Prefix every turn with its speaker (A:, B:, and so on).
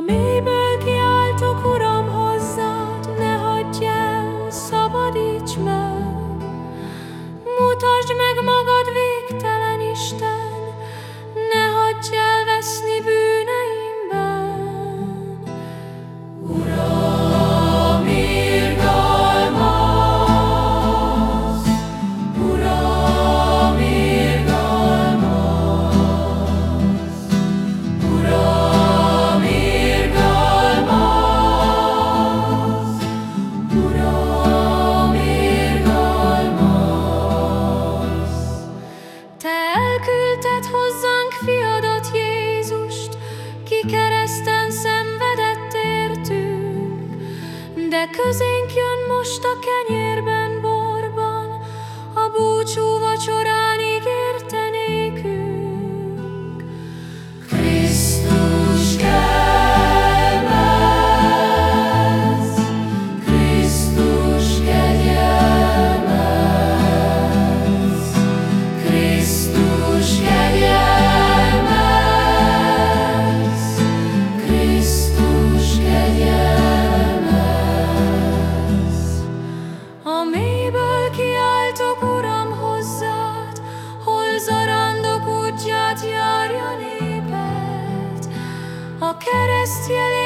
A: A mélyből kiáltok, Uram, hozzád, ne hagyj el, szabadíts meg. Mutasd meg magad, végtelen Isten, de közénk jön most a kenyérben, carezia di